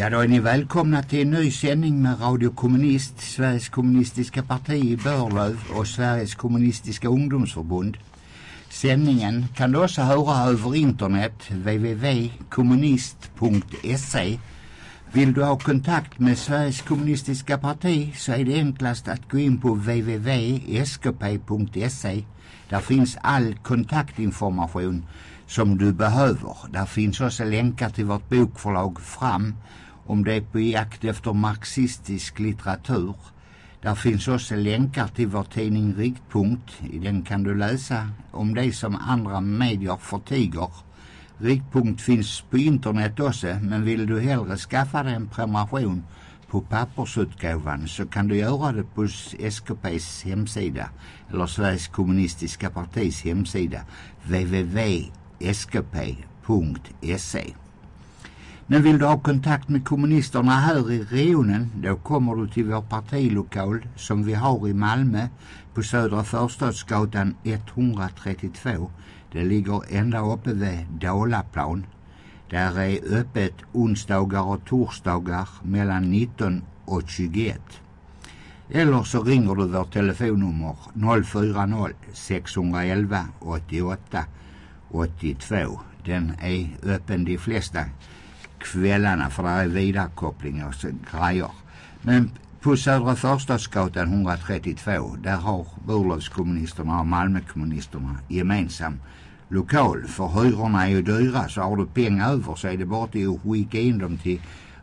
Ja, då är ni välkomna till en ny sändning med Radio Kommunist, Sveriges kommunistiska parti i Börlöv och Sveriges kommunistiska ungdomsförbund. Sändningen kan du också höra över internet www.kommunist.se. Vill du ha kontakt med Sveriges kommunistiska parti så är det enklast att gå in på www.skp.se. Där finns all kontaktinformation som du behöver. Där finns också länkar till vårt bokförlag Fram om det är på jakt efter marxistisk litteratur. Där finns också länkar till vår tidning Riktpunkt. I den kan du läsa om det som andra medier förtiger. Riktpunkt finns på internet också men vill du hellre skaffa dig en prenumeration på pappersutgåvan så kan du göra det på SKPs hemsida eller Sveriges kommunistiska partis hemsida www.skp.se. Men vill du ha kontakt med kommunisterna här i regionen då kommer du till vår partilokal som vi har i Malmö på Södra Förstadsgatan 132. Det ligger ända uppe vid Dalaplan. Där är öppet onsdagar och torsdagar mellan 19 och 21. Eller så ringer du vårt telefonnummer 040 611 88 82. Den är öppen de flesta kvällarna för det är vidarekoppling och grejer. Men på Södra Förstadsgatan 132 där har Burlövskommunisterna och Malmökommunisterna gemensam lokal. För hyrorna är ju dyra så har du pengar över så är det bara till att skicka in dem till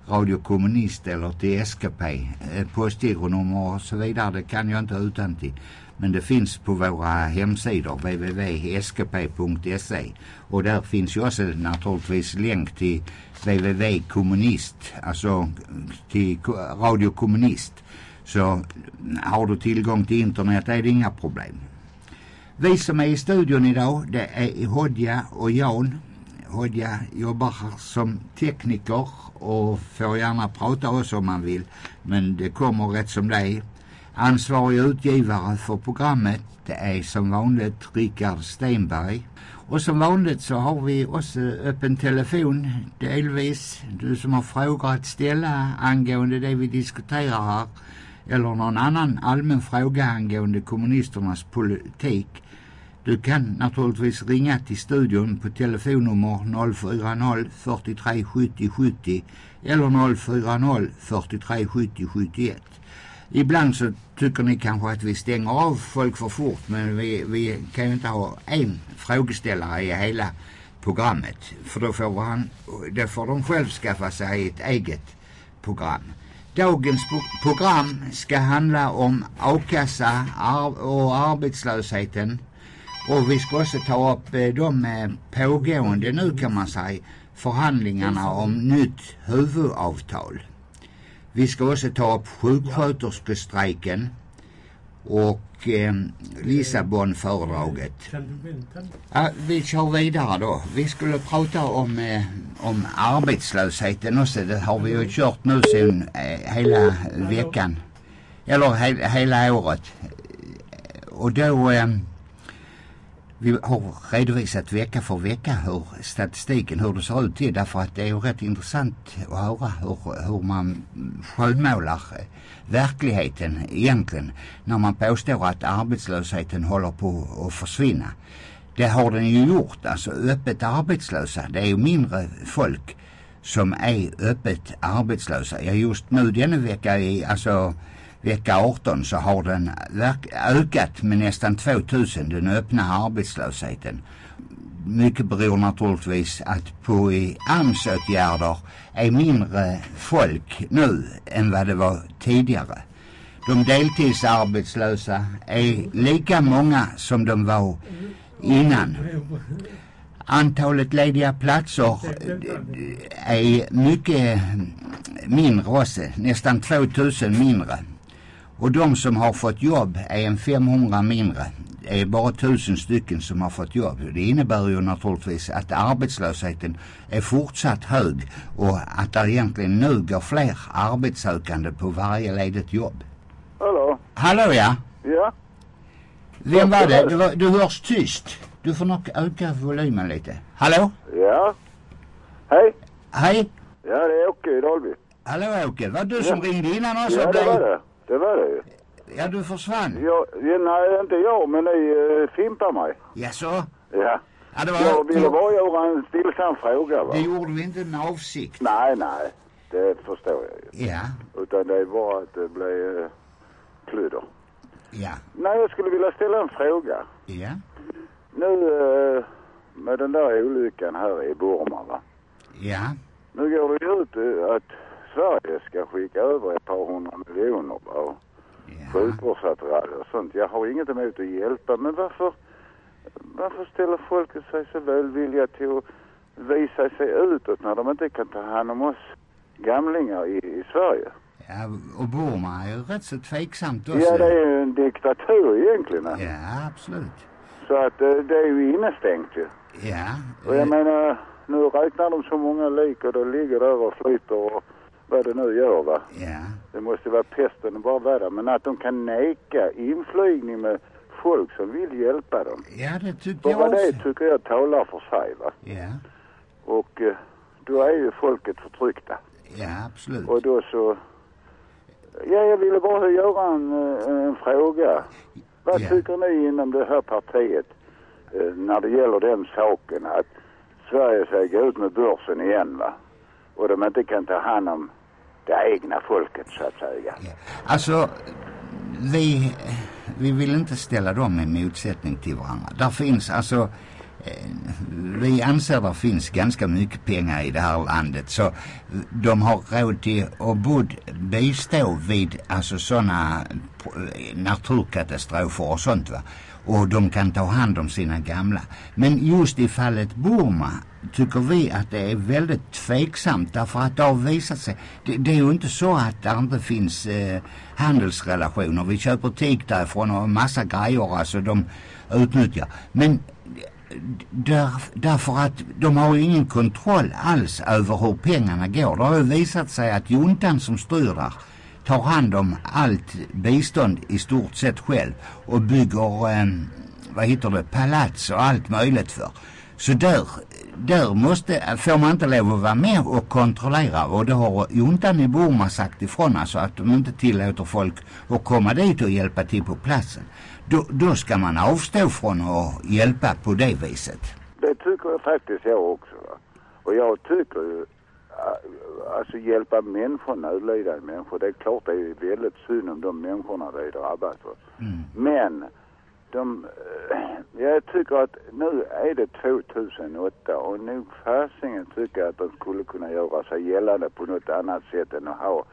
Radio Kommunist eller till SKP. Eh, postgironummer och så vidare det kan jag inte utan till. Men det finns på våra hemsidor www.skp.se och där finns ju också naturligtvis länk till www.kommunist, alltså till Radio Kommunist. Så har du tillgång till internet är det inga problem. Vi som är i studion idag det är Hodja och Jan. Hodja jobbar som tekniker och får gärna prata också om man vill. Men det kommer rätt som det är. Ansvarig utgivare för programmet det är som vanligt Rickard Stenberg. Och som vanligt så har vi också öppen telefon delvis. Du som har frågor att ställa angående det vi diskuterar här eller någon annan allmän fråga angående kommunisternas politik. Du kan naturligtvis ringa till studion på telefonnummer 040 43 70 70 eller 040 43 70 71. Ibland så tycker ni kanske att vi stänger av folk för fort men vi, vi kan ju inte ha en frågeställare i hela programmet för då får, han, då får de själv skaffa sig ett eget program. Dagens program ska handla om a-kassa och arbetslösheten och vi ska också ta upp eh, de eh, pågående nu kan man säga förhandlingarna om nytt huvudavtal. Vi ska också ta upp sjuksköterskestrejken och eh, Lissabonföredraget. Ja, vi kör vidare då. Vi skulle prata om, eh, om arbetslösheten också. Det har vi ju kört nu sen eh, hela veckan. Eller he hela året. Och då eh, vi har redovisat vecka för vecka hur statistiken, hur det ser ut till. Därför att det är ju rätt intressant att höra hur, hur man skönmålar eh, verkligheten egentligen. När man påstår att arbetslösheten håller på att försvinna. Det har den ju gjort. Alltså öppet arbetslösa, det är ju mindre folk som är öppet arbetslösa. Ja just nu denna vecka är alltså vecka 18 så har den ökat med nästan 2000 den öppna arbetslösheten. Mycket beror naturligtvis att på i AMS-åtgärder är mindre folk nu än vad det var tidigare. De deltidsarbetslösa är lika många som de var innan. Antalet lediga platser eh, är mycket mindre också, nästan 2000 mindre. Och de som har fått jobb är en 500 mindre. Det är bara tusen stycken som har fått jobb. Det innebär ju naturligtvis att arbetslösheten är fortsatt hög och att det egentligen nu går fler arbetssökande på varje ledigt jobb. Hallå? Hallå ja? Ja? Vem var det? Du, du hörs tyst. Du får nog öka volymen lite. Hallå? Ja? Hej? Hej? Ja, det är Åke i Dalby. Hallå Åke, var du som ringde innan också? Ja, det var det. Det var det ju. Ja, du försvann. Ja, nej, inte jag, men ni uh, fimpar mig. Jaså? Ja. Ja, det var... Jag ville bara göra en stillsam fråga, va? Det gjorde vi inte med avsikt. Nej, nej. Det förstår jag ju. Ja, Utan det är bara att det blev uh, kludder. ja, Nej, jag skulle vilja ställa en fråga. ja, Nu uh, med den där olyckan här i Burma, va? ja, Nu går det ju ut uh, att Sverige ska skicka över ett par hundra miljoner, va? Ja. sjukvårdsattiraljer och sånt. Jag har inget emot att hjälpa, men varför, varför ställer folket sig så välvilliga till att visa sig utåt när de inte kan ta hand om oss gamlingar i, i Sverige? Ja, och Burma är ju rätt så tveksamt också. Ja, det är ju en diktatur egentligen. Ja, absolut. Så att eh, det är ju innestängt ju. Ja, Och jag eh, menar, nu räknar de så många lik och de ligger där och flyter och vad det nu gör va. ja, Det måste vara pesten och bara där. Men att de kan neka inflygning med folk som vill hjälpa dem. ja, det tyckte jag Bara det också. tycker jag talar för sig va. Ja, Och eh, då är ju folket förtryckta. ja, absolut. Och då så... Ja, jag ville bara göra en, eh, en fråga. Vad Ja. tycker ni inom det här partiet eh, när det gäller den saken att Sverige ska gå ut med börsen igen va? Och de inte kan ta hand om det egna folket så att säga. Alltså, vi, vi vill inte ställa dem i motsättning till varandra. Där finns alltså, eh, vi anser det finns ganska mycket pengar i det här landet så de har råd till att bod, bistå vid alltså sådana eh, naturkatastrofer och sånt va. Och de kan ta hand om sina gamla. Men just i fallet Burma tycker vi att det är väldigt tveksamt därför att det har visat sig. Det, det är ju inte så att det inte finns eh, handelsrelationer. Vi köper teak därifrån och en massa grejer alltså de utnyttjar. Men där, därför att de har ju ingen kontroll alls över hur pengarna går. Det har ju visat sig att juntan som styr där tar hand om allt bistånd i stort sett själv och bygger, eh, vad heter det, palats och allt möjligt för. Så där, där måste, får man inte lov att vara med och kontrollera och det har juntan i Burma sagt ifrån alltså att de inte tillåter folk att komma dit och hjälpa till på platsen. Då, då ska man avstå från att hjälpa på det viset. Det tycker jag faktiskt jag också. Va? Och jag tycker ju, äh, alltså hjälpa människor, nödlidande människor. Det är klart det är väldigt synd om de människorna det drabbas. Mm. Men de, äh, jag tycker att nu är det 2008 och nog fasingen tycker jag att de skulle kunna göra sig gällande på något annat sätt än att ha,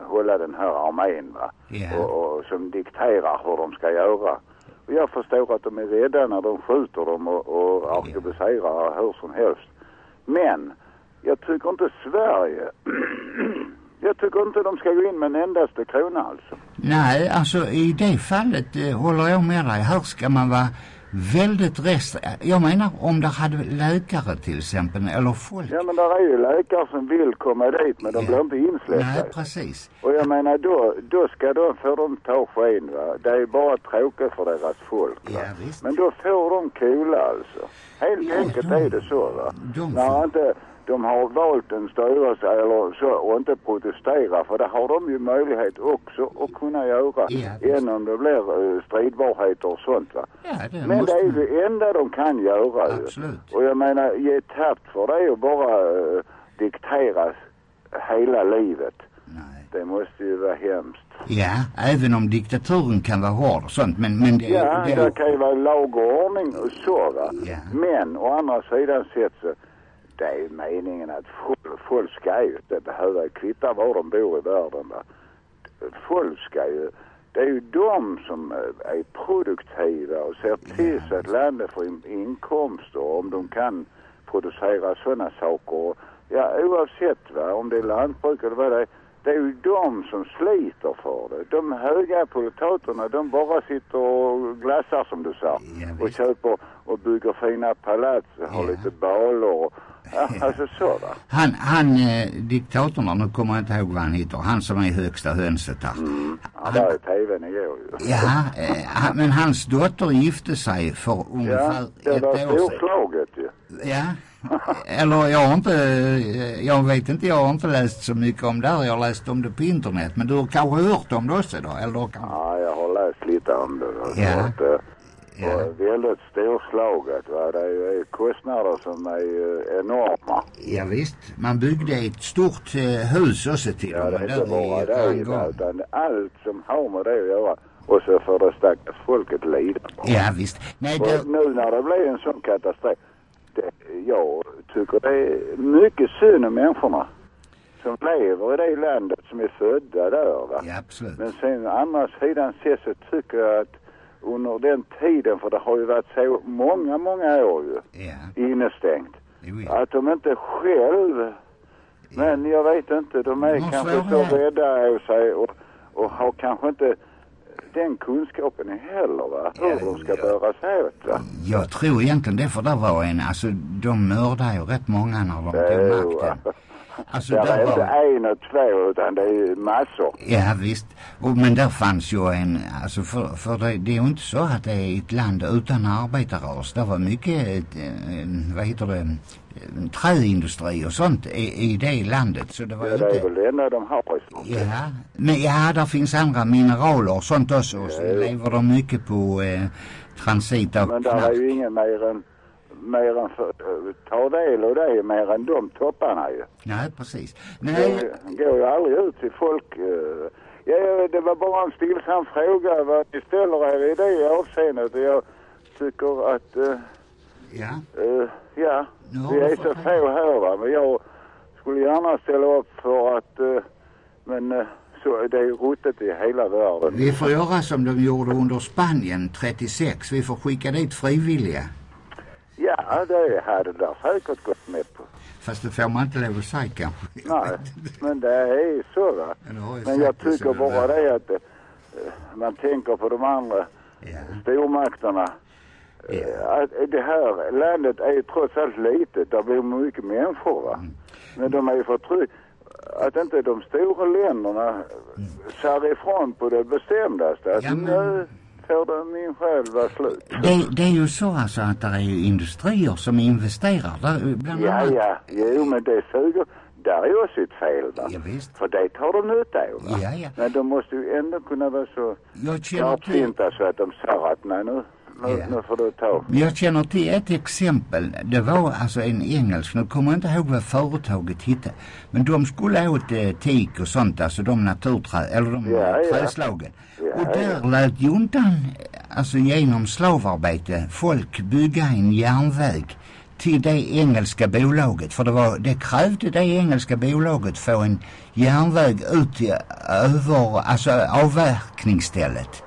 hålla den här armén va. Ja. Och, och som dikterar hur de ska göra. Och jag förstår att de är rädda när de skjuter dem och, och arkebuserar hur som helst. Men jag tycker inte Sverige, jag tycker inte de ska gå in med en endaste krona alltså. Nej, alltså i det fallet eh, håller jag med dig. Här ska man vara väldigt rest... Jag menar om det hade läkare till exempel eller folk. Ja men där är ju läkare som vill komma dit men de Ja. blir inte insläppta. Nej, precis. Och jag menar då, då ska de, får de ta sken va. Det är bara tråkigt för deras folk va. Ja, visst. Men då får de kola alltså. Helt Ja, enkelt de- är det så va. de När får- inte de har valt en styrelse eller så och inte protestera för det har de ju möjlighet också att kunna göra. Ja, om det blir uh, stridbarheter och sånt va. Ja, det Men det är man. det enda de kan göra ju. Absolut. Och jag menar, ge tappt för det och bara uh, dikteras hela livet. Nej. Det måste ju vara hemskt. Ja, även om diktaturen kan vara hård och sånt. Men, men det, Ja, det, det kan ju vara lag och ordning och så va. Ja. Men å andra sidan sett så det är ju meningen att folk, folk ska ju inte behöva kvitta var de bor i världen va. Folk ska ju, det är ju de som eh, är produktiva och ser till så att landet får in, inkomster om de kan producera sådana saker. Och, Ja, oavsett va, om det är lantbruk eller vad det är. Det är ju de som sliter för det. De höga potentaterna, de bara sitter och glassar som du sa. Ja, och köper och bygger fina palats, har Ja. lite baler och, ja, Ja. alltså så va. Han, han eh, diktatorn nu kommer jag inte ihåg vad han heter, han som är högsta hönset där. Ja, där i tvn igår ju. Ja, eh, han, men hans dotter gifte sig för Ja, ungefär det ett var år sedan. storslaget ju. Ja, Eller jag har inte, jag vet inte, jag har inte läst så mycket om det här. Jag har läst om det på internet. Men du har kanske hört om det också då? Eller kanske... Ja, jag har läst lite om det. Ja. Att, eh, Ja. och väldigt storslaget. Va? Det är kostnader som är enorma. Ja, visst. Man byggde ett stort eh, hus också till Ja, det är inte bara det, utan allt som har med det att göra. Och så får det stackars folket lida. Ja, visst. Nej, Och det, nu när det blir en sån katastrof. Det, jag tycker det är mycket synd om människorna som lever i det landet, som är födda där. Va? ja, absolut. Men sen å andra sidan så tycker jag att under den tiden, för det har ju varit så många, många år ju Ja, innestängt. jo, ja. Att de inte själv, men jag vet inte, de är Måste kanske så rädda av sig och, och har kanske inte den kunskapen heller va, hur Ja, de ska bära sig åt va. Jag tror egentligen det, för där var en, alltså de mördade ju rätt många när de tog makten. Alltså Det är där inte var, en och två utan det är massor. ja visst. Och, men där fanns ju en, alltså för, för det, det är ju inte så att det är ett land utan arbetarrörelse. Det var mycket, eh, vad heter det, eh, träindustri och sånt i, i det landet. Så det var Ja, ju det är inte... väl det enda de har i stort. Ja, men ja, där finns andra mineraler och sånt också. Och så Ja, lever de mycket på eh, transit av Men där är knark. ju ingen mer än, mer än för, tar del av det mer än de topparna ju. Nej, precis. Nej, Det går ju aldrig ut till folk. eh. Ja, det var bara en stillsam fråga vad ni ställer er i det avseendet. Jag tycker att, eh, ja. eh, ja, vi är så få här va. Men jag skulle gärna ställa upp för att, men så det är ruttet i hela världen. Vi får göra som de gjorde under Spanien 36. Vi får skicka dit frivilliga. Ja, det hade det säkert gått med på. Fast det får man inte lov att säga kanske. Nej, men det är så va. Men, jag det tycker bara det att eh, man tänker på de andra Ja, stormakterna. ja. Eh, Att det här landet är ju trots allt litet. Där bor mycket människor va. Mm. Men de är ju förtryck. Att inte de stora länderna säger ifrån på det bestämdaste. Att Ja, men- nu får det min själ vara slut. Det, det är ju så alltså att det är industrier som investerar. Där, bland Ja, annat. ja, jo men det suger. Där är ju också ett fel va. Ja, visst. För det tar de nytta av va. Ja, ja. Men de måste ju ändå kunna vara så känner till, så att de sa att nej nu, nu, Ja. nu får du ta. jag känner till ett exempel. Det var alltså en engelsk, nu kommer jag inte ihåg vad företaget hette. Men de skulle åt eh, teak och sånt, alltså de naturträd, eller de ja. träslagen. Ja, och där lät juntan, alltså genom slavarbete, folk bygga en järnväg till det engelska bolaget. För det, var, det krävde det engelska bolaget få en järnväg ut till över, alltså avverkningsstället.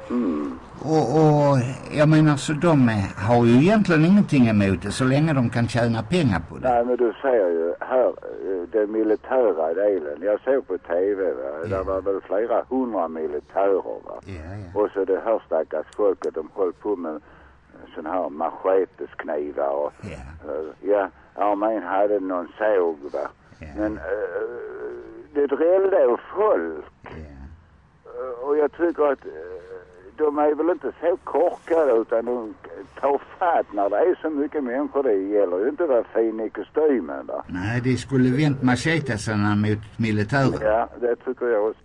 Och, och jag menar så de har ju egentligen ingenting emot det så länge de kan tjäna pengar på det. Nej men du ser ju här, eh, den militära delen. Jag såg på TV va. Ja. Där var väl flera hundra militärer va. Ja, ja. Och så det här stackars folket, de höll på med sådana här machetesknivar och Ja, eh, ja, armén hade någon såg va. Men eh, det drällde folk. ja. Och jag tycker att de är väl inte så korkade utan de tar fatt när det är så mycket människor. Det gäller ju inte att vara fin i kostymen va. Nej, det skulle vänt machetesarna mot militären. Ja, det tycker jag också.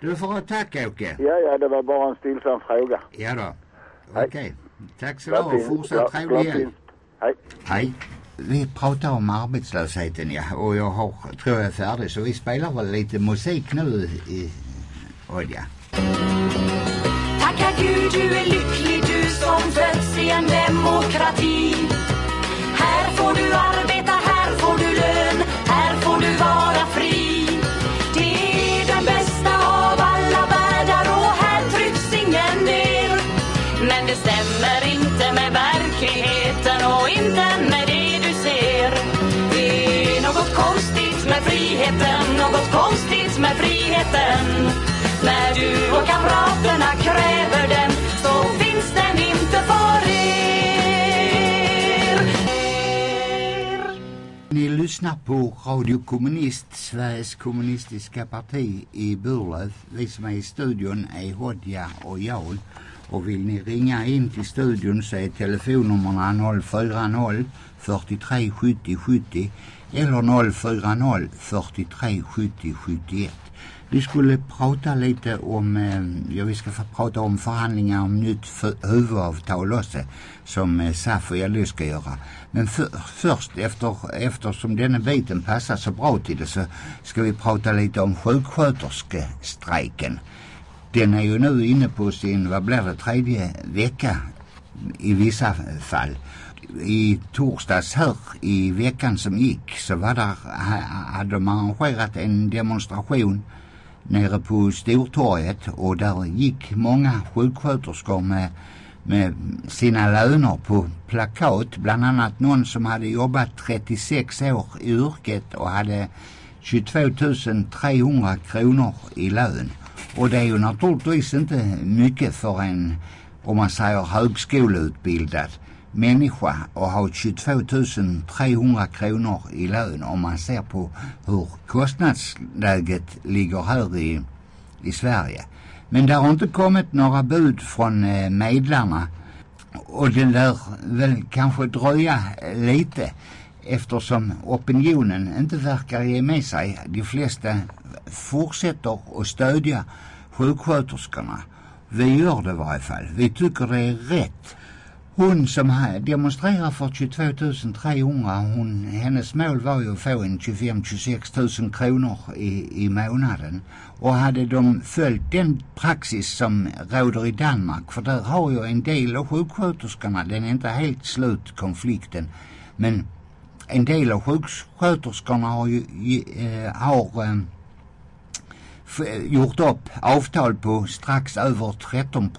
Du får ha tack Åke. Ja, ja, det var bara en stillsam fråga. Ja då. Okej. Tack så du ha och fortsatt trevlig helg. Hej. Hej. Vi pratar om arbetslösheten ja och jag har, tror jag är färdig så vi spelar väl lite musik nu i Olja. Tacka Gud du är lycklig du som fötts i en demokrati. Här får du arbeta, här får du lön, här får du vara fri. Det är den bästa av alla världar och här trycks ingen ner. Men det stämmer inte med verkligheten och inte med det du ser. Det är något konstigt med friheten, något konstigt med friheten när du och kamraterna kräver den så finns den inte för er. Ni lyssnar på Radio Kommunist, Sveriges kommunistiska parti i Burlöv. Vi som är i studion är Hodja och Jarl. Och vill ni ringa in till studion så är telefonnummerna 040 43 70 70 eller 040 43 70 71. Vi skulle prata lite om, eh, ja vi ska prata om förhandlingar om nytt huvudavtal också som eh, SAF och LO ska göra. Men för, först efter, eftersom denna biten passar så bra till det så ska vi prata lite om sjuksköterskestrejken. Den är ju nu inne på sin, vad blir det, tredje vecka i vissa fall. I torsdags här i veckan som gick så var där, hade de arrangerat en demonstration nere på Stortorget och där gick många sjuksköterskor med, med sina löner på plakat. Bland annat någon som hade jobbat 36 år i yrket och hade 22 300 kronor i lön. Och det är ju naturligtvis inte mycket för en, om man säger högskoleutbildad människa och ha 22 300 kronor i lön om man ser på hur kostnadsläget ligger här i, i Sverige. Men det har inte kommit några bud från eh, medlarna och det lär väl kanske dröja eh, lite eftersom opinionen inte verkar ge med sig. De flesta fortsätter att stödja sjuksköterskorna. Vi gör det i varje fall. Vi tycker det är rätt hon som demonstrerar för 22 300, hon, hennes mål var ju att få en 25-26 000 kronor i, i månaden. Och hade de följt den praxis som råder i Danmark, för där har ju en del av sjuksköterskorna, den är inte helt slut konflikten, men en del av sjuksköterskorna har ju øh, har øh, gjort upp avtal på strax över 13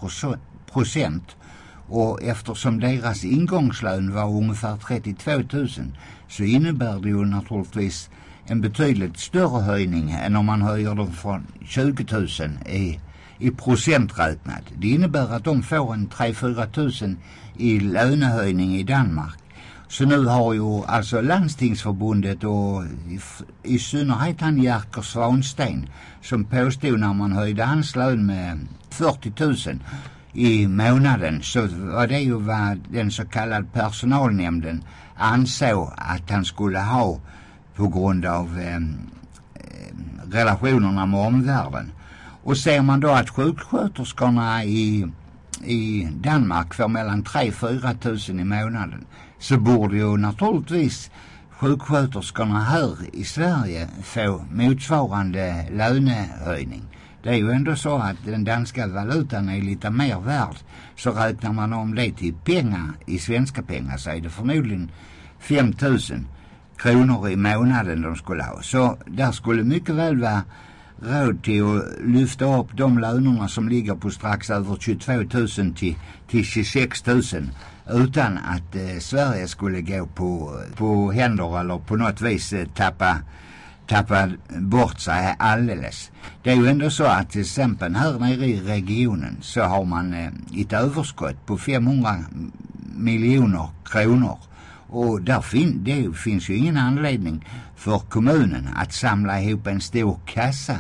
procent och eftersom deras ingångslön var ungefär 32 000 så innebär det ju naturligtvis en betydligt större höjning än om man höjer dem från 20 000 i, i procent räknat. Det innebär att de får en 3-4 000 i lönehöjning i Danmark. Så nu har ju alltså landstingsförbundet och i, i synnerhet han Jerker Svansten som påstod när man höjde hans lön med 40 000 i månaden så var det ju vad den så kallade personalnämnden ansåg att han skulle ha på grund av eh, relationerna med omvärlden. Och ser man då att sjuksköterskorna i, i Danmark får mellan 3-4 tusen i månaden så borde ju naturligtvis sjuksköterskorna här i Sverige få motsvarande lönehöjning. Det är ju ändå så att den danska valutan är lite mer värd. Så räknar man om det till pengar i svenska pengar så är det förmodligen 5 000 kronor i månaden de skulle ha. Så där skulle mycket väl vara råd till att lyfta upp de lönerna som ligger på strax över 22 000 till, till 26 000 utan att eh, Sverige skulle gå på, på händer eller på något vis eh, tappa tappar bort sig alldeles. Det är ju ändå så att till exempel här nere i regionen så har man eh, ett överskott på 500 miljoner kronor. Och där fin det finns ju ingen anledning för kommunen att samla ihop en stor kassa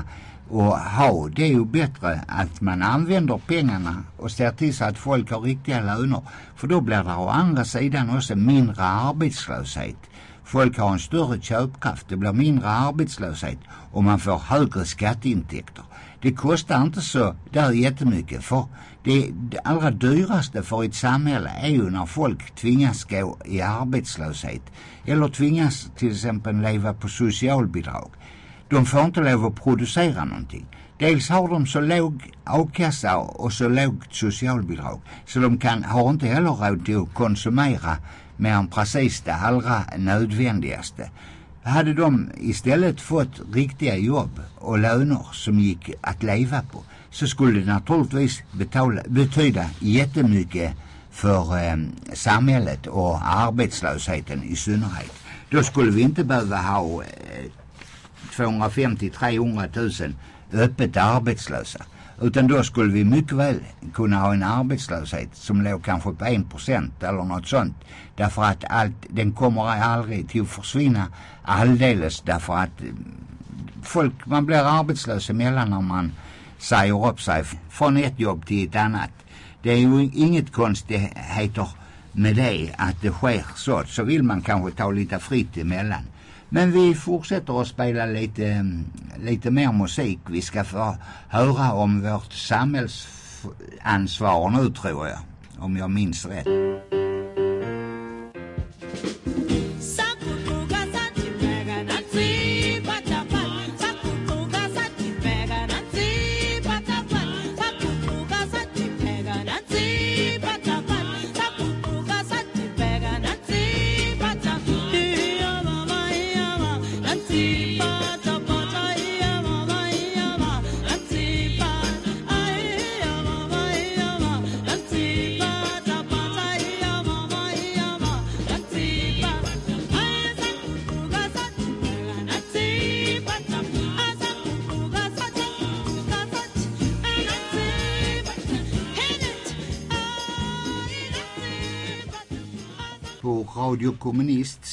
och ha. Det är ju bättre att man använder pengarna och ser till så att folk har riktiga löner. För då blir det å andra sidan också mindre arbetslöshet. Folk har en större köpkraft, det blir mindre arbetslöshet och man får högre skatteintäkter. Det kostar inte så där jättemycket för det, det allra dyraste för ett samhälle är ju när folk tvingas gå i arbetslöshet eller tvingas till exempel leva på socialbidrag. De får inte lov att producera någonting. Dels har de så låg a-kassa och så lågt socialbidrag så de kan, har inte heller råd till att konsumera mer än precis det allra nödvändigaste. Hade de istället fått riktiga jobb och löner som gick att leva på så skulle det naturligtvis betala, betyda jättemycket för eh, samhället och arbetslösheten i synnerhet. Då skulle vi inte behöva ha eh, 250-300 000 öppet arbetslösa. Utan då skulle vi mycket väl kunna ha en arbetslöshet som låg kanske på en procent eller något sånt. Därför att allt, den kommer aldrig till att försvinna alldeles därför att mm, folk, man blir arbetslös emellan när man säger upp sig från ett jobb till ett annat. Det är ju inget konstigheter med det att det sker så. Så vill man kanske ta lite fritt emellan. Men vi fortsätter att spela lite, mm, lite mer musik. Vi ska få höra om vårt samhällsansvar nu tror jag. Om jag minns rätt.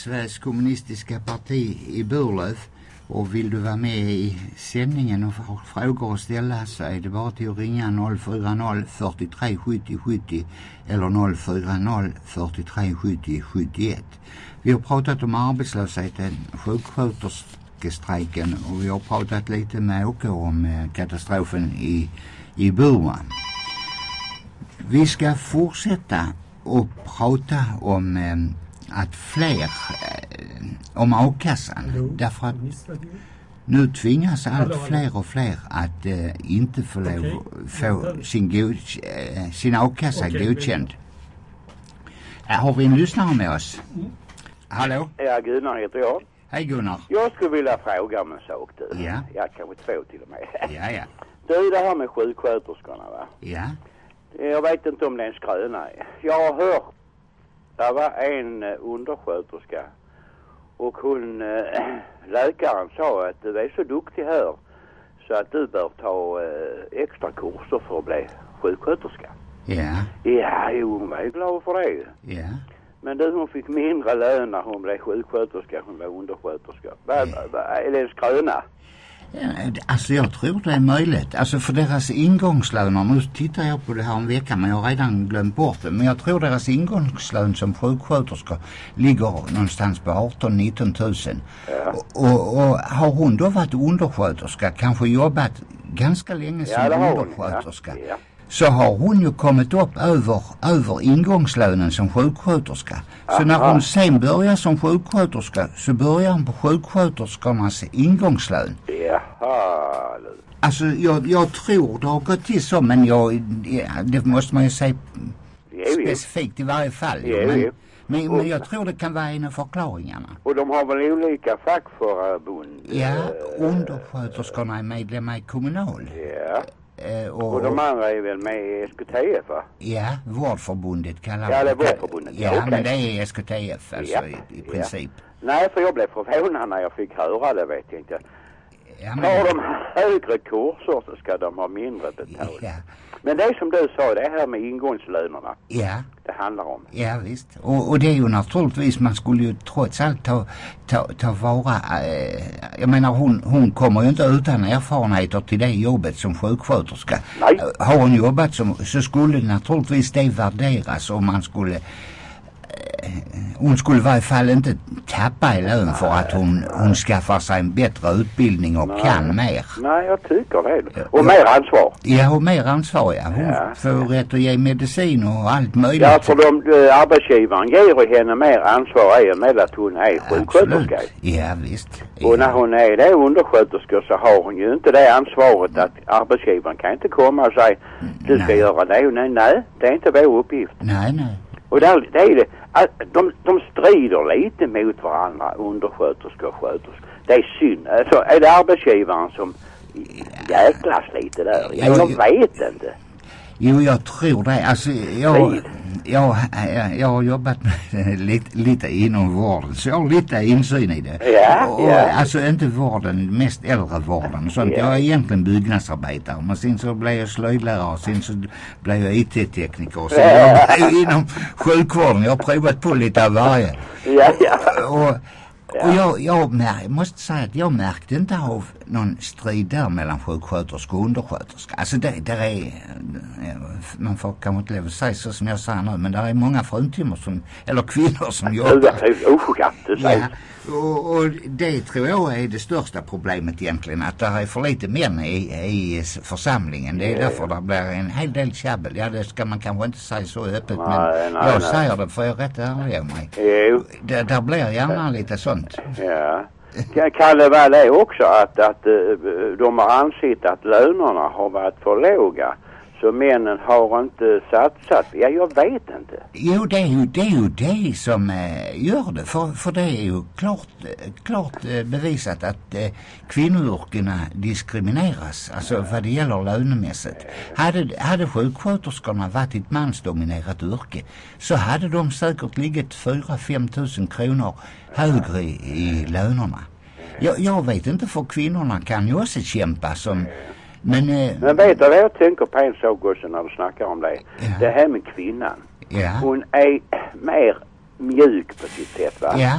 Sveriges kommunistiska parti i Burlöv. Och vill du vara med i sändningen och ha frågor att ställa så är det bara till att ringa 040 43 70 70 eller 040 43 70 71. Vi har pratat om arbetslösheten, sjuksköterskestrejken och vi har pratat lite med Åke om eh, katastrofen i, i Burma. Vi ska fortsätta och prata om eh, att fler, eh, om a-kassan. Därför att nu tvingas allt fler och fler att eh, inte få lov få sin, god, eh, sin a-kassa Okej, godkänd. Äh, har vi en lyssnare med oss? Hallå? Ja, Gunnar heter jag. Hej Gunnar. Jag skulle vilja fråga om en sak du. Ja. Ja, kanske två till och med. Ja, ja. Du, det här med sjuksköterskorna va. Ja. Jag vet inte om det är en skröna. Jag har hört, det var en eh, undersköterska och hon, eh, läkaren sa att du är så duktig här så att du bör ta eh, extra kurser för att bli sjuksköterska. Ja. Ja, jo, hon var ju glad för det. Ja. Men du, hon fick mindre lön när hon blev sjuksköterska, hon var undersköterska. Va, va, va, det en skröna? Ja, Alltså jag tror det är möjligt. Alltså för deras ingångslöner, nu tittar jag på det här en vecka men jag har redan glömt bort det. Men jag tror deras ingångslön som sjuksköterskor ligger någonstans på 18-19 tusen. Och, och, och har hon då varit undersköterska, kanske jobbat ganska länge som Ja, har hon. undersköterska. Ja. Så har hon ju kommit upp över, över ingångslönen som sjuksköterska. Så när Aha. hon sen börjar som sjuksköterska så börjar hon på sjuksköterskornas ingångslön. Jaha. Alltså jag, jag tror det har gått till så men jag, ja, det måste man ju säga specifikt i varje fall. Jo, men, men, men jag tror det kan vara en av förklaringarna. Och de har väl olika fackförbund? Ja, Eh, undersköterskorna är medlemmar i Kommunal. Ja. Och, Och de andra är väl med i SKTF va? ja, Vårdförbundet kallar Ja, det är Vårdförbundet, ja, Ja, okej. men det är SKTF alltså Ja, i, i ja. princip. Nej, för jag blev förvånad när jag fick höra det vet jag inte. Ja, Tar de högre kurser så ska de ha mindre betalt. ja, Men det som du sa, det här med ingångslönerna ja. det handlar om. Ja visst. Och, och det är ju naturligtvis, man skulle ju trots allt ta, ta, ta vara, eh, jag menar hon, hon kommer ju inte utan erfarenheter till det jobbet som sjuksköterska. Nej. Har hon jobbat som, så skulle naturligtvis det värderas om man skulle hon skulle i varje fall inte tappa i lön för att hon, hon skaffar sig en bättre utbildning och kan mer. Nej, jag tycker det. Ja. Och mer ansvar. Ja, och mer ansvar ja. Hon Ja. får rätt att ge medicin och allt möjligt. Ja, för de, eh, arbetsgivaren ger henne mer ansvar och med att hon är sjuksköterska. Ja visst. Och när hon är det undersköterska så har hon ju inte det ansvaret att arbetsgivaren kan inte komma och säga du ska Nej. göra det nej, nej, det är inte vår uppgift. Nej, nej. Och där, det är det, de, de strider lite mot varandra, undersköterskor och sköterskor. Det är synd. Alltså är det arbetsgivaren som jäklas lite där? Ja, Jag, jag vet inte. Jo, jag tror det. Alltså, jag, jag, jag, jag har jobbat med lite, lite inom vården, så jag har lite insyn i det. Ja, och, ja. Alltså inte vården, mest äldrevården sånt. Ja. Jag är egentligen byggnadsarbetare, men sen så blev jag slöjdlärare och sen så blev jag IT-tekniker och sen Ja. jag blev jag inom sjukvården. Jag har provat på lite av varje. Ja, ja. Och, Och jag, jag mär, måste säga att jag märkte inte av någon strid där mellan sjuksköterska och undersköterska. Alltså det, det är, eh, man får kanske inte lov att säga så som jag säger nu, men det är många fruntimmer som, eller kvinnor som jobbar. Ja, och, och det tror jag är det största problemet egentligen. Att det är för lite män i, i församlingen. Det är därför det blir en hel del tjabbel. Ja det ska man kanske inte säga så öppet men nej, jag nej. säger det för jag är rätt ärlig av mig. Jo, Det, där blir gärna lite sånt ja. Kan- Kan det vara det också att, att eh, de har ansett att lönerna har varit för låga? Så männen har inte satsat? Ja, jag vet inte. Jo det är ju det, är ju det som eh, gör det. För, för det är ju klart, eh, klart eh, bevisat att eh, kvinnoyrkena diskrimineras. Alltså vad det gäller lönemässigt. Hade, hade sjuksköterskorna varit ett mansdominerat yrke så hade de säkert ligget 4-5 tusen kronor högre i, i lönerna. Jag, jag vet inte för kvinnorna kan ju också kämpa som men, eh, Men vet du vad jag tänker på en sak också när du snackar om det? Ja. Det här med kvinnan. ja, Hon är mer mjuk på sitt sätt va? ja,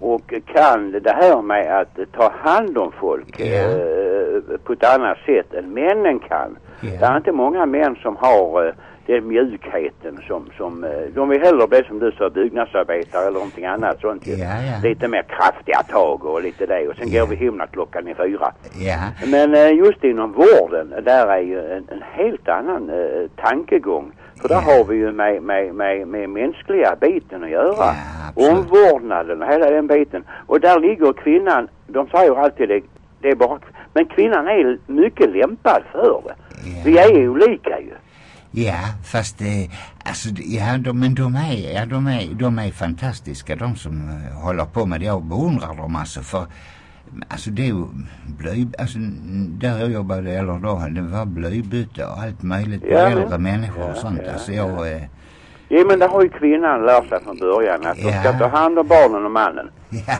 Och kan det här med att ta hand om folk eh, på ett annat sätt än männen kan. Det är inte många män som har eh, den mjukheten som, som eh, de vill hellre bli som du sa byggnadsarbetare eller någonting annat sånt ju. Ja, ja. Lite mer kraftiga tag och lite det och sen Ja. går vi hem när klockan är fyra. ja. Men eh, just inom vården, där är ju en, en helt annan eh, tankegång. För där har vi ju med, med, med, med mänskliga biten att göra. Ja. Omvårdnaden och hela den biten. Och där ligger kvinnan, de säger alltid det, det är bara, men kvinnan är mycket lämpad för det. Vi är olika ju. Ja, fast eh, alltså, ja, de, men de är, ja, de är, de är fantastiska de som eh, håller på med det. Jag beundrar dem alltså för Alltså det är ju blöj, alltså där jag jobbade, eller då, det var blöjbyte och allt möjligt på Ja, men- äldre människor och ja, sånt. ja, alltså jag, eh, Ja men det har ju kvinnan lärt sig från början att Ja. ska ta hand om barnen och mannen. ja.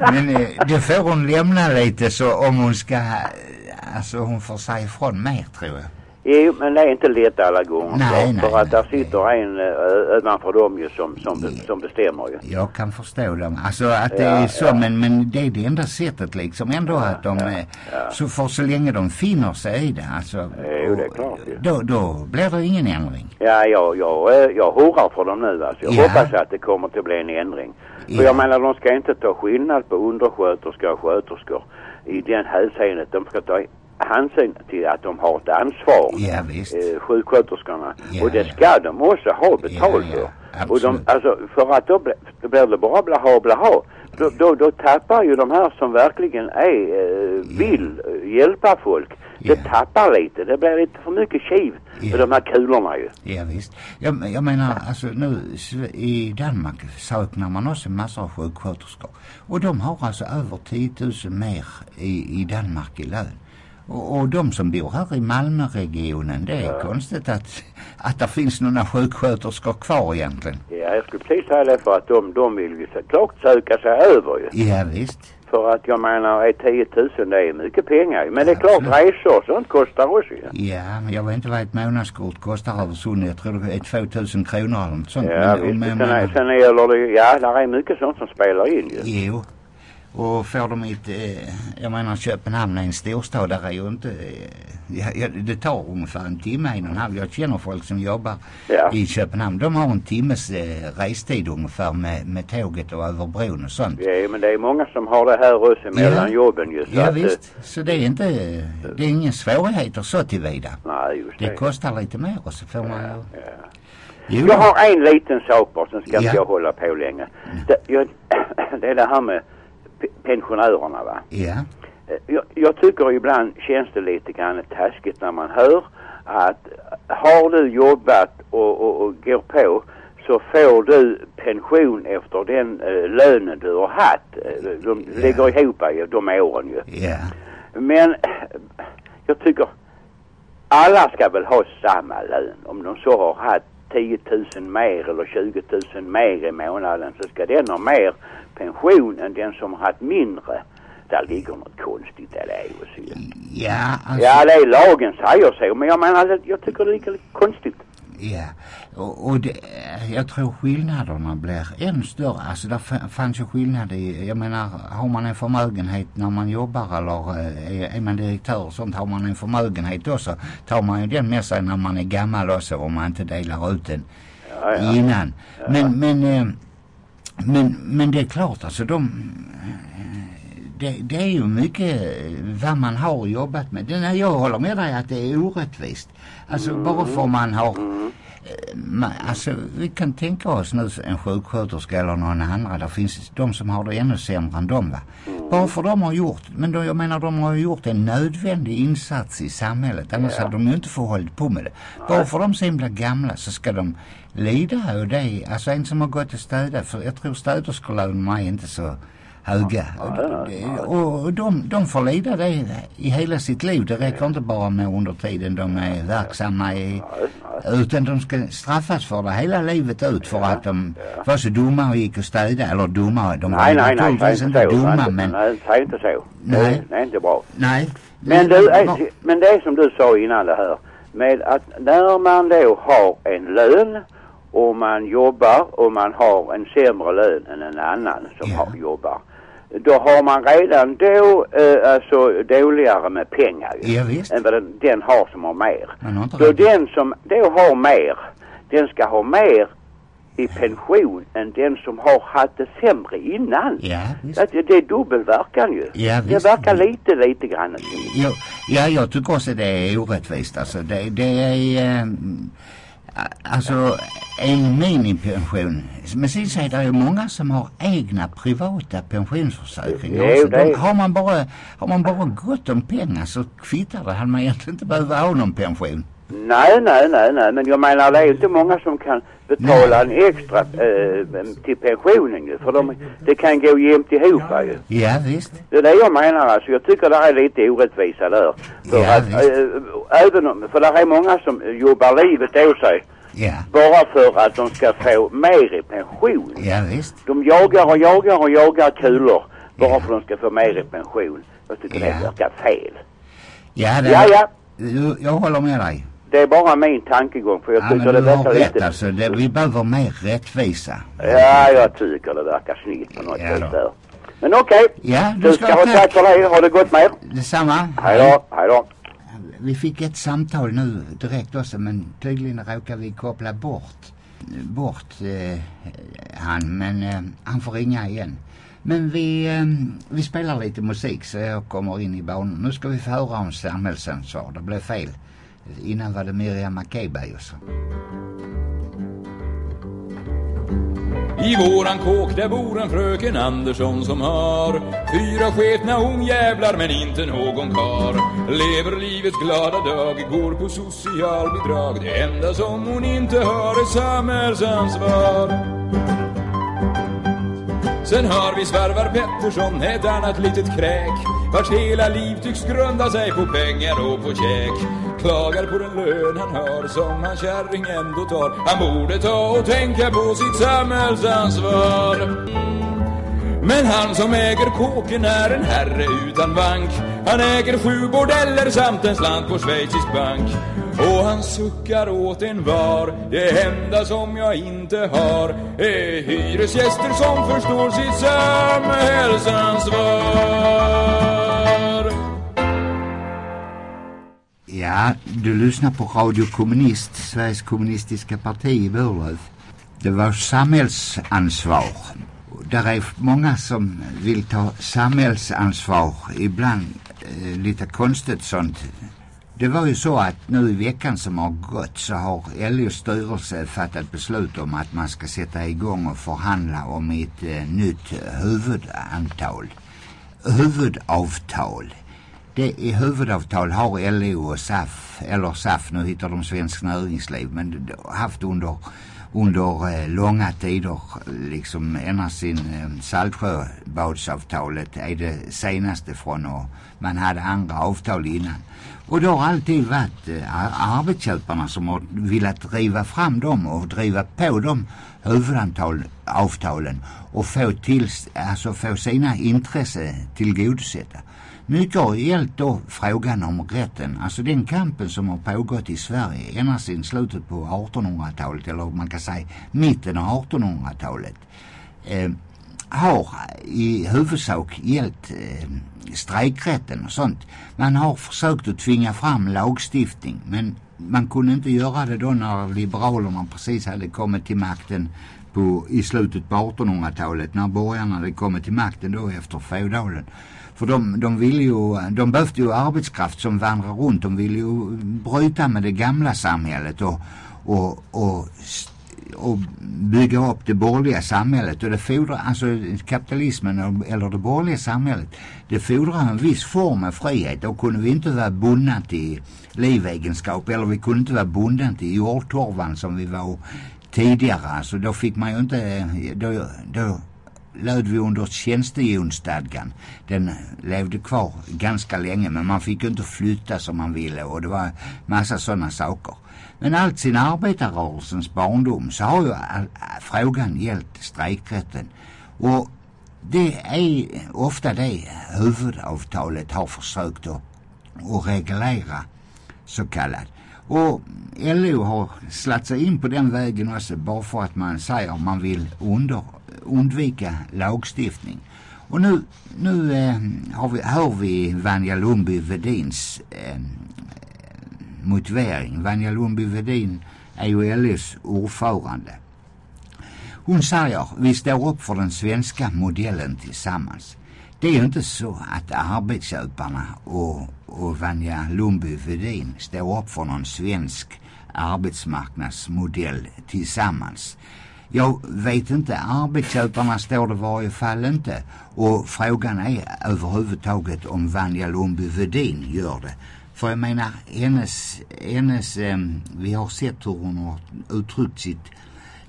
Men eh, det får hon lämna lite så om hon ska, eh, alltså hon får säga ifrån mer tror jag. Jo, men det är inte lätt alla gånger. Nej, nej, för att där nej. sitter en uh, ovanför dem ju som, som, som bestämmer ju. Jag kan förstå dem. Alltså att det Ja, är så, ja. men, men det är det enda sättet liksom ändå att de, eh, så för så länge de finner sig i det, alltså. Jo, det är klart ju. Då, då blir det ingen ändring. Ja, jag, jag, eh, jag hurrar för dem nu alltså. Jag Ja. hoppas att det kommer att bli en ändring. För jag menar, de ska inte ta skillnad på undersköterskor och sköterskor i den hänseendet. De ska ta hänsyn till att de har ett ansvar. Ja, visst. eh, sjuksköterskorna. Ja, och det ja. ska de också ha betalt Ja, ja, för. Och de, alltså, för att då, bli- då blir det bara blaha blaha. Då, då, då tappar ju de här som verkligen är, eh, vill eh, hjälpa folk. Det Ja. tappar lite. Det blir lite för mycket kiv Ja. med de här kulorna ju. Ja, visst. Jag, jag menar, alltså nu i Danmark saknar man också massor av sjuksköterskor. Och de har alltså över 10 000 mer i, i Danmark i lön. Och, och de som bor här i Malmöregionen, det är konstigt att, att det finns några sjuksköterskor kvar egentligen. Ja, jag skulle precis säga det för att de, de vill ju såklart söka sig över ju. Ja, visst. För att jag menar, är 10 000 det är mycket pengar. Men det är klart, Absolut. resor och sånt kostar också ju. Ja, men jag vet inte vad ett månadskort kostar över sundet. Jag tror det är 2000 kronor eller något sånt. Ja, men, visst. men, sen, är, men, sen gäller det ju, ja, där är mycket sånt som spelar in ju. Jo. Och får de ett, eh, jag menar Köpenhamn är en storstad, där är ju inte, eh, ja, det tar ungefär en timme, en och en halv. Jag känner folk som jobbar Ja. i Köpenhamn. De har en timmes eh, restid ungefär med, med tåget och över bron och sånt. Ja, men det är många som har det här också mellan Ja. jobben ju. Ja att, eh, visst, så det är inte, det är ingen svårigheter så tillvida. Nej, just det. Det kostar lite mer och så får man. Ja. Jo, Jag har en liten sak bara, sen ska inte Ja. jag hålla på länge. Det, jag, det är det här med pensionärerna va. Eh, Jag, jag tycker ibland känns det lite grann taskigt när man hör att har du jobbat och, och, och går på så får du pension efter den eh, lönen du har haft. Eh, De Ja. lägger ihop de åren ju. ja, Men jag tycker alla ska väl ha samma lön. Om de så har haft 10 000 mer eller 20 000 mer i månaden så ska den ha mer pension än den som har haft mindre. Där ligger något konstigt i det också ju. ja, alltså, Ja, det är lagen säger så, men jag menar, jag tycker det är lite konstigt. Ja, och, och det, jag tror skillnaderna blir än större. Alltså det fa- fanns ju skillnad i, jag menar, har man en förmögenhet när man jobbar eller eh, är, är man direktör och sånt, har man en förmögenhet då så tar man ju den med sig när man är gammal också om man inte delar ut den Ja, ja. innan. Men, men, eh, men, men det är klart alltså de, det, det är ju mycket eh, vad man har jobbat med. Det, jag håller med dig att det är orättvist. Alltså bara för man har eh, ma- Alltså vi kan tänka oss nu en sjuksköterska eller någon annan. Det finns de som har det ännu sämre än dem va. Bara för de har gjort, men då, jag menar de har gjort en nödvändig insats i samhället. Annars hade de ju inte fått hållit på med det. Bara för de sen blir gamla så ska de lida och det. Alltså en som har gått och städat, för jag tror städerskelönerna är inte så höga. Och de, de får lida det i hela sitt liv. Det räcker inte bara med under tiden de är verksamma i, utan de ska straffas för det hela livet ut för att de var så dumma och gick och städade. Eller dumma, de Nej, var nej, nej, naturligtvis inte dumma Nej, men nej, säg inte så. Nej. Det, är inte bra. nej. Men du, är, men det är som du sa innan det här. Med att när man då har en lön och man jobbar och man har en sämre lön än en annan som Ja. har, jobbar. Då har man redan då eh, alltså dåligare med pengar ju, Ja, visst. än vad den, den har som har mer. Så rätt. den som då har mer, den ska ha mer i pension än den som har haft det sämre innan. Ja, visst. Att det, det är dubbelverkan ju. Ja, det visst. verkar lite, lite grann. Ja, ja, jag tycker också det är orättvist. Alltså, det, det är... Eh, alltså, en minipension. Men sen så är det ju många som har egna privata pensionsförsäkringar. Jo, De, har, man bara, har man bara gott om pengar så kvittar det. Hade man egentligen inte behövt ha någon pension. Nej, nej, nej, nej, men jag menar det är inte många som kan betala en extra eh, till pensionen ju. För de, det kan gå jämnt ihop ju. Ja, visst. Det är det jag menar alltså. Jag tycker det är lite orättvisa där. För Ja, att, eh, även om, för det är många som jobbar livet av sig Ja, bara för att de ska få mer i pension. ja visst. De jagar och jagar och jagar kulor bara Ja. för att de ska få mer i pension. Jag tycker det Ja. verkar fel. Ja, det, Ja, ja. Jag, jag håller med dig. Det är bara min tankegång för jag Ja, tycker det har verkar rätt lite... alltså. Det, vi behöver mer rättvisa. Ja, jag tycker det verkar snyggt på något Ja då. där. Men okej. Ja, du Du ska ska ha tack. för det. Ha det gott med er. Detsamma. Hej då. Hej då. Vi fick ett samtal nu direkt också men tydligen råkar vi koppla bort, bort eh, han men eh, han får ringa igen. Men vi, eh, vi spelar lite musik så jag kommer in i banan. Nu ska vi få höra om samhällsansvar. Det blev fel. Innan var det Miriam Makeba och så. I våran kåk där bor en fröken Andersson som har Fyra sketna ungjävlar men inte någon kar. Lever livets glada dag, går på socialbidrag Det enda som hon inte har är samhällsansvar. Sen har vi svarvar Pettersson, ett annat litet kräk. Vars hela liv tycks grunda sig på pengar och på käk. Klagar på den lön han har som han kärring ändå tar. Han borde ta och tänka på sitt samhällsansvar. Men han som äger kåken är en herre utan bank. Han äger sju bordeller samt en slant på schweizisk bank. Och han suckar åt en var. Det enda som jag inte har Är hyresgäster som förstår sitt samhällsansvar. Ja, du lyssnar på Radio Kommunist, Sveriges kommunistiska parti i Burlöv. Det var samhällsansvar. Där är många som vill ta samhällsansvar, ibland eh, lite konstigt sånt. Det var ju så att nu i veckan som har gått så har LOs styrelse fattat beslut om att man ska sätta igång och förhandla om ett eh, nytt huvudantal. Huvudavtal. Det i huvudavtal har LO och SAF, eller SAF, nu hittar de Svensk Näringsliv, men haft under, under eh, långa tider, liksom ända sin eh, Saltsjöbadsavtalet är det senaste från och man hade andra avtal innan. Och det har alltid varit eh, arbetsköparna som har velat driva fram dem och driva på dem huvudavtalen och få, till, alltså få sina intressen tillgodosedda mycket har gällt då frågan om rätten, alltså den kampen som har pågått i Sverige ända sedan slutet på 1800-talet eller man kan säga mitten av 1800-talet eh, har i huvudsak gällt eh, strejkrätten och sånt. Man har försökt att tvinga fram lagstiftning men man kunde inte göra det då när liberalerna precis hade kommit till makten på, i slutet på 1800-talet när borgarna hade kommit till makten då efter feodalen. För de, de ville ju, de behövde ju arbetskraft som vandrar runt. De ville ju bryta med det gamla samhället och, och, och, och bygga upp det borgerliga samhället. Och det fordrar, alltså kapitalismen eller det borgerliga samhället, det fordrar en viss form av frihet. Då kunde vi inte vara bundna till livegenskap eller vi kunde inte vara bundna till jordtorvan som vi var tidigare. Alltså då fick man ju inte, då, då löd vi under tjänstehjonsstadgan. Den levde kvar ganska länge men man fick inte flytta som man ville och det var massa sådana saker. Men allt sin arbetarrörelsens barndom så har ju äh, frågan gällt strejkrätten. Och det är ofta det huvudavtalet har försökt att, att reglera så kallat. Och LO har slatt sig in på den vägen också bara för att man säger att man vill under, undvika lagstiftning. Och nu, nu eh, har vi, hör vi Vanja Lundby Vedins eh, motivering. Vanja Lundby Vedin är ju LOs ordförande. Hon säger vi står upp för den svenska modellen tillsammans. Det är ju inte så att arbetsköparna och, och Vanja Lundby Vedin står upp för någon svensk arbetsmarknadsmodell tillsammans. Jag vet inte, arbetsköparna står det varje fall inte. Och frågan är överhuvudtaget om Vanja Lundby Vedin gör det. För jag menar, hennes, hennes eh, vi har sett hur hon har uttryckt sitt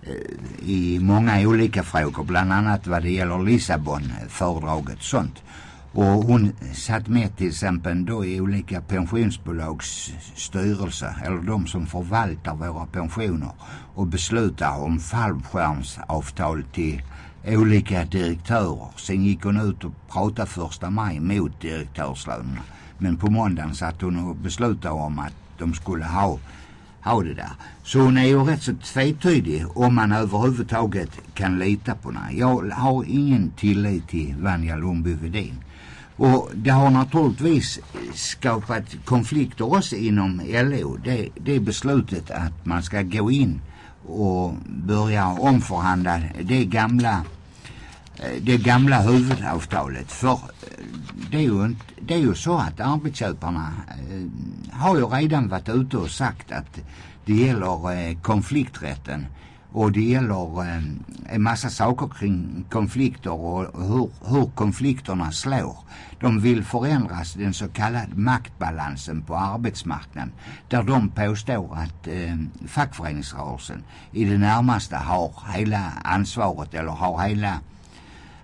eh, i många olika frågor, bland annat vad det gäller Lissabon-föredraget sånt. Och hon satt med till exempel då i olika pensionsbolags styrelser eller de som förvaltar våra pensioner och beslutar om fallskärmsavtal till olika direktörer. Sen gick hon ut och pratade första maj mot direktörslönerna. Men på måndagen satt hon och beslutade om att de skulle ha, ha det där. Så hon är ju rätt så tvetydig om man överhuvudtaget kan lita på henne. Jag har ingen tillit till Vanja Lundby Vedin. Och det har naturligtvis skapat konflikter också inom LO. Det, det beslutet att man ska gå in och börja omförhandla det gamla eh, det gamla huvudavtalet. För eh, det är ju, det är ju så att arbetsköparna eh, har ju redan varit ute och sagt att det gäller konflikträtten och det gäller eh, en massa saker kring konflikter och hur, hur konflikterna slår. De vill förändras den så kallade maktbalansen på arbetsmarknaden där de påstår att eh, fackföreningsrörelsen i det närmaste har hela ansvaret eller har hela,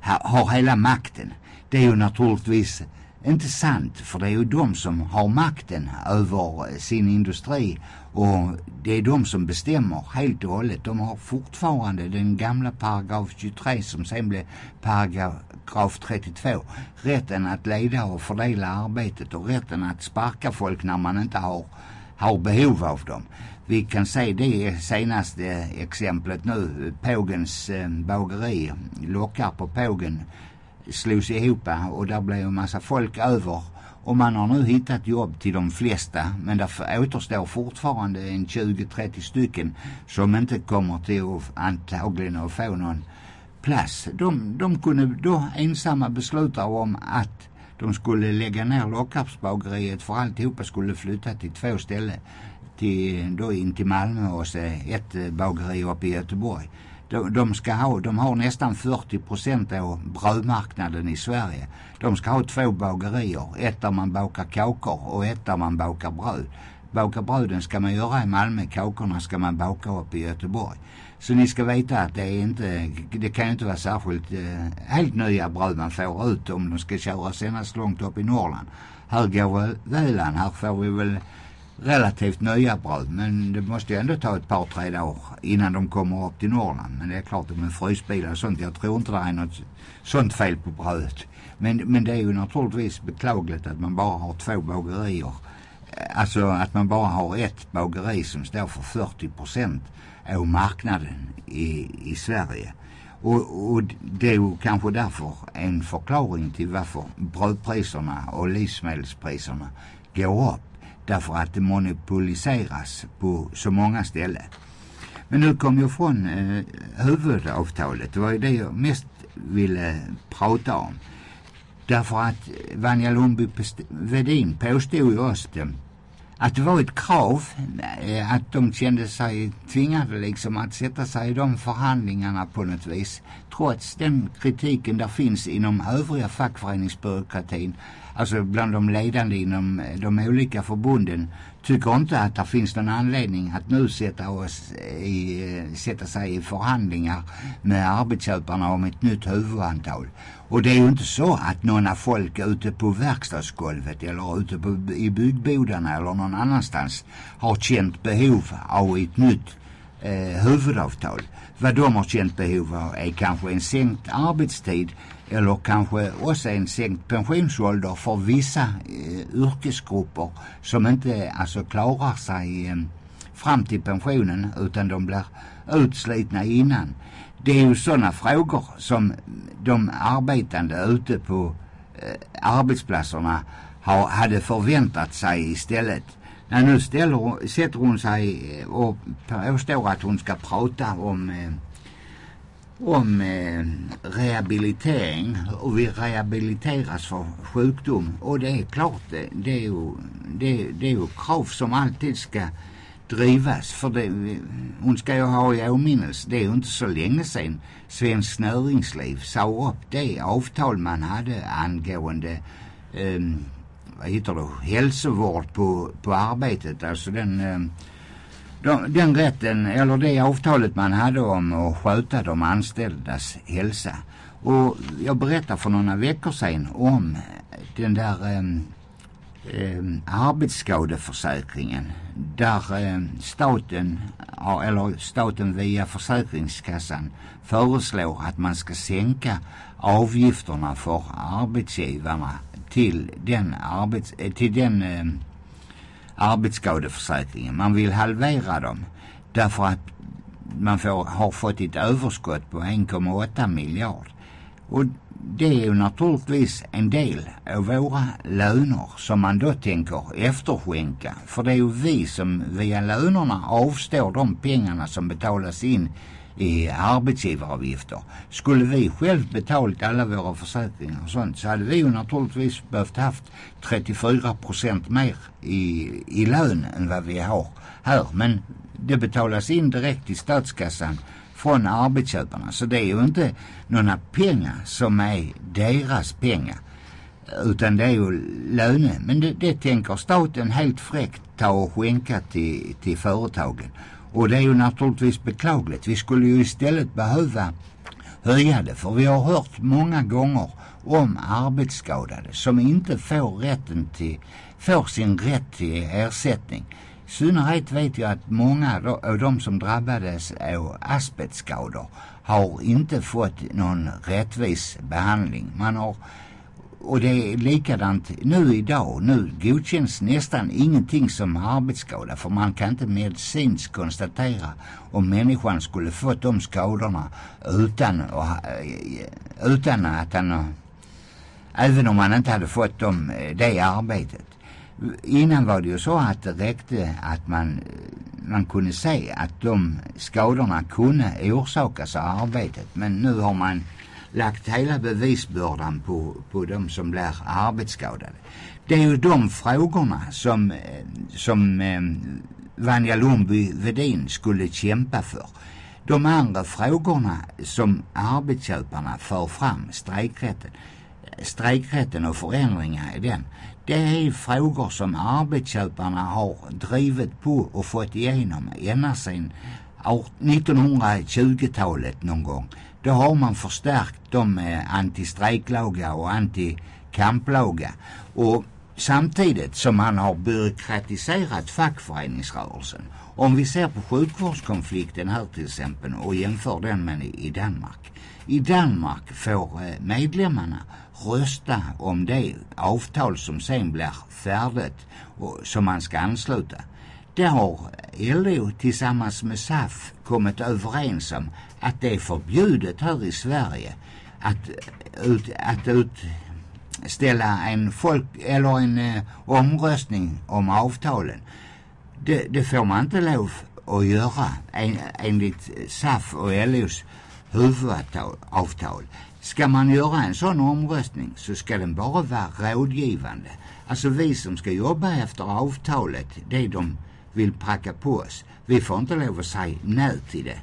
ha, har hela makten. Det är ju naturligtvis inte sant för det är ju de som har makten över eh, sin industri och det är de som bestämmer helt och hållet. De har fortfarande den gamla paragraf 23 som sen blev paragraf 32. Rätten att leda och fördela arbetet och rätten att sparka folk när man inte har, har behov av dem. Vi kan se det senaste exemplet nu. Pågens eh, bageri, lockar på Pågen slogs ihop eh, och där blev en massa folk över och man har nu hittat jobb till de flesta men det återstår fortfarande en 20-30 stycken som inte kommer till att antagligen att få någon plats. De, de kunde då ensamma besluta om att de skulle lägga ner Lockarpsbageriet för alltihopa skulle flytta till två ställen. Till, då in till Malmö och så ett eh, bageri uppe i Göteborg de, de ska ha, de har nästan 40 procent av brödmarknaden i Sverige. De ska ha två bagerier, ett där man bakar kakor och ett där man bakar bröd. Baka bröden ska man göra i Malmö, kakorna ska man baka upp i Göteborg. Så ni ska veta att det är inte, det kan ju inte vara särskilt eh, helt nya bröd man får ut om de ska köras senast långt upp i Norrland. Här går väl välan, här får vi väl relativt nya bröd men det måste ju ändå ta ett par tre år innan de kommer upp till Norrland. Men det är klart med frysbilar och sånt. Jag tror inte det är något sånt fel på brödet. Men, men det är ju naturligtvis beklagligt att man bara har två bagerier. Alltså att man bara har ett bageri som står för 40 procent av marknaden i, i Sverige. Och, och det är ju kanske därför en förklaring till varför brödpriserna och livsmedelspriserna går upp. Därför att det monopoliseras på så många ställen. Men nu kom jag från eh, huvudavtalet. Det var ju det jag mest ville prata om. Därför att Vanja Lundby Vedin påstod ju oss att det var ett krav eh, att de kände sig tvingade liksom att sätta sig i de förhandlingarna på något vis. Trots den kritiken där finns inom övriga fackföreningsbyråkratin, alltså bland de ledande inom eh, de olika förbunden, tycker inte att det finns någon anledning att nu sätta, oss i, eh, sätta sig i förhandlingar med arbetsköparna om ett nytt huvudantal. Och det är ju inte så att några folk ute på verkstadsgolvet eller ute på, i byggbodarna eller någon annanstans har känt behov av ett nytt eh, huvudavtal. Vad de har känt behov av är kanske en sänkt arbetstid eller kanske också en sänkt pensionsålder för vissa eh, yrkesgrupper som inte alltså klarar sig eh, fram till pensionen utan de blir utslitna innan. Det är ju sådana frågor som de arbetande ute på eh, arbetsplatserna har, hade förväntat sig istället. När nu ställer, sätter hon sig eh, och påstår att hon ska prata om eh, om eh, rehabilitering. Och vi rehabiliteras för sjukdom. Och det är klart det, det är ju det, det är ju krav som alltid ska drivas. För det, hon ska ju ha i åminnelse. Det är ju inte så länge sedan Svenskt Näringsliv sa upp det avtal man hade angående eh, vad heter det hälsovård på, på arbetet alltså den eh, de, den rätten, eller det avtalet man hade om att sköta de anställdas hälsa. Och jag berättade för några veckor sedan om den där eh, eh, arbetsskadeförsäkringen där eh, staten, eller staten via Försäkringskassan föreslår att man ska sänka avgifterna för arbetsgivarna till den, arbets, till den eh, arbetsskadeförsäkringen. Man vill halvera dem därför att man får, har fått ett överskott på 1,8 miljard. Och det är ju naturligtvis en del av våra löner som man då tänker efterskänka. För det är ju vi som via lönerna avstår de pengarna som betalas in i arbetsgivaravgifter. Skulle vi själv betalat alla våra försäkringar och sånt så hade vi ju naturligtvis behövt haft 34 procent mer i, i lön än vad vi har här. Men det betalas in direkt i statskassan från arbetsköparna. Så det är ju inte några pengar som är deras pengar. Utan det är ju löne. Men det, det tänker staten helt fräckt ta och skänka till, till företagen. Och det är ju naturligtvis beklagligt. Vi skulle ju istället behöva höja det. För vi har hört många gånger om arbetsskadade som inte får rätten till, får sin rätt till ersättning. I synnerhet vet jag att många av de som drabbades av asbestskador har inte fått någon rättvis behandling. Man har och det är likadant nu idag. Nu godkänns nästan ingenting som arbetsskada för man kan inte medicinskt konstatera om människan skulle fått de skadorna utan, utan att han även om han inte hade fått dem, eh, det arbetet. Innan var det ju så att det räckte att man, man kunde se att de skadorna kunde orsakas av arbetet. Men nu har man lagt hela bevisbördan på, på de som blir arbetsskadade. Det är ju de frågorna som, som eh, Vanja Lundby Vedin skulle kämpa för. De andra frågorna som arbetsköparna för fram, strejkrätten, strejkrätten och förändringar i den, det är frågor som arbetsköparna har drivit på och fått igenom ända sedan 1920-talet någon gång då har man förstärkt de eh, antistrejklagar och antikamplagar. Och samtidigt som man har byråkratiserat fackföreningsrörelsen. Om vi ser på sjukvårdskonflikten här till exempel och jämför den med i Danmark. I Danmark får eh, medlemmarna rösta om det avtal som sen blir färdigt och som man ska ansluta. Det har LO tillsammans med SAF kommit överens om att det är förbjudet här i Sverige att, ut, att utställa en folk eller en eh, omröstning om avtalen. Det, det får man inte lov att göra en, enligt SAF och LOs huvudavtal. Ska man göra en sån omröstning så ska den bara vara rådgivande. Alltså vi som ska jobba efter avtalet, det de vill pracka på oss. Vi får inte lov att säga nej till det.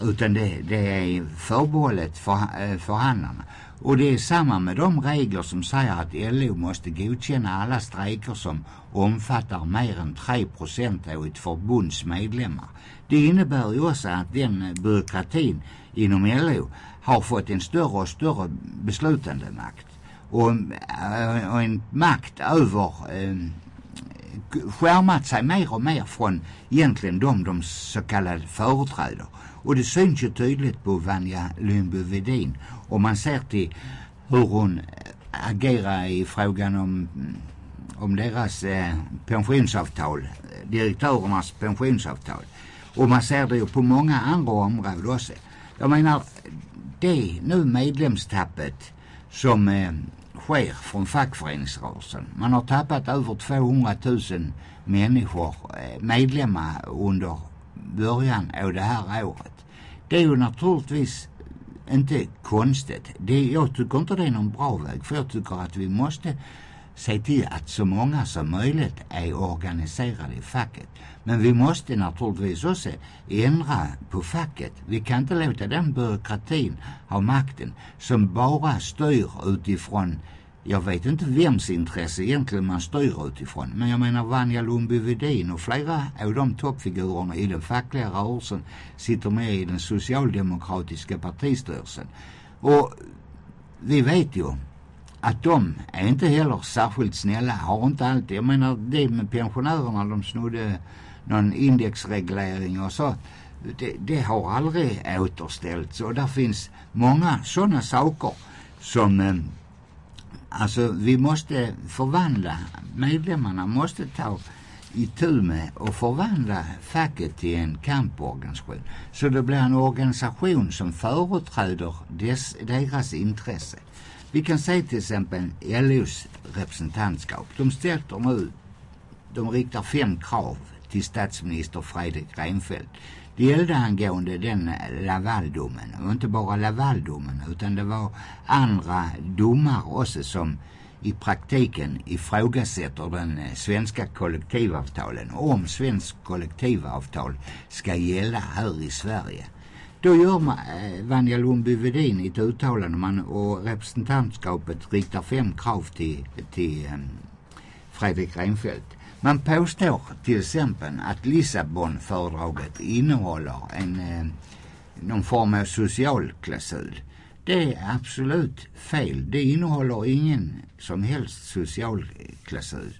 Utan det, det är förbehållet för, eh, förhandlarna. Och det är samma med de regler som säger att LO måste godkänna alla strejker som omfattar mer än 3 procent av ett förbunds medlemmar. Det innebär ju också att den eh, byråkratin inom LO har fått en större och större beslutande makt. Och, eh, och en makt över eh, skärmat sig mer och mer från egentligen de de så kallade företräder. Och det syns ju tydligt på Vanja Lundby Vedin om man ser till hur hon eh, agerar i frågan om, mm, om deras eh, pensionsavtal, eh, direktörernas pensionsavtal. Och man ser det ju på många andra områden också. Jag menar, det nu medlemstappet som eh, sker från fackföreningsrörelsen. Man har tappat över 200 000 människor, eh, medlemmar under början av det här året. Det är ju naturligtvis inte konstigt. Det, jag tycker inte det är någon bra väg för jag tycker att vi måste se till att så många som möjligt är organiserade i facket. Men vi måste naturligtvis också ändra på facket. Vi kan inte låta den byråkratin ha makten som bara styr utifrån jag vet inte vems intresse egentligen man styr utifrån. Men jag menar Vanja Lundby Wedin och flera av de toppfigurerna i den fackliga rörelsen sitter med i den socialdemokratiska partistyrelsen. Och vi vet ju att de är inte heller särskilt snälla, har inte alltid, jag menar det med pensionärerna, de snodde någon indexreglering och så. Det, det har aldrig återställts och där finns många sådana saker som eh, alltså vi måste förvandla, medlemmarna måste ta itu med och förvandla facket till en kamporganisation. Så det blir en organisation som företräder dess, deras intresse. Vi kan se till exempel LOs representantskap. De ställer nu, de riktar fem krav till statsminister Fredrik Reinfeldt. Det gällde angående den Lavaldomen. Och inte bara Lavaldomen utan det var andra domar också som i praktiken ifrågasätter den svenska kollektivavtalen om svensk kollektivavtal ska gälla här i Sverige. Då gör man, eh, Vanja Lundby Vedin ett uttalande man, och representantskapet riktar fem krav till, till ehm, Fredrik Reinfeldt. Man påstår till exempel att Lissabonfördraget innehåller en, eh, någon form av socialklausul. Det är absolut fel. Det innehåller ingen som helst socialklausul.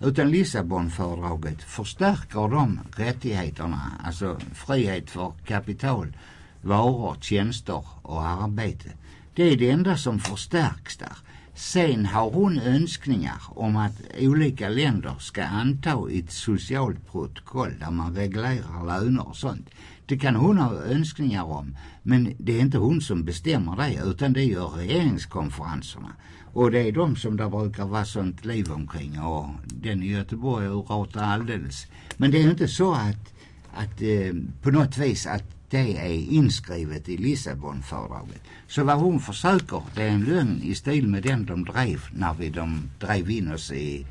Utan Lissabonfördraget förstärker de rättigheterna, alltså frihet för kapital, varor, tjänster och arbete. Det är det enda som förstärks där. Sen har hon önskningar om att olika länder ska anta ett socialt protokoll där man reglerar löner och sånt. Det kan hon ha önskningar om, men det är inte hon som bestämmer det utan det gör regeringskonferenserna. Och det är de som där brukar vara sånt liv omkring och den i Göteborg urartar alldeles. Men det är inte så att, att eh, på något vis att det är inskrivet i Lissabonfördraget. Så vad hon försöker, det är en lögn i stil med den de drev när vi de drev in oss i,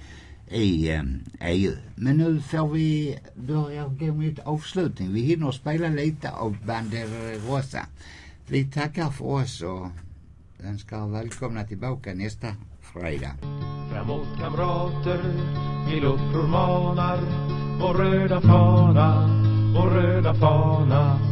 i eh, EU. Men nu får vi börja gå mot avslutning. Vi hinner spela lite av Banderosa. Vi tackar för oss och önskar välkomna tillbaka nästa fredag. Framåt kamrater, vi uppror manar vår röda fana, vår röda fana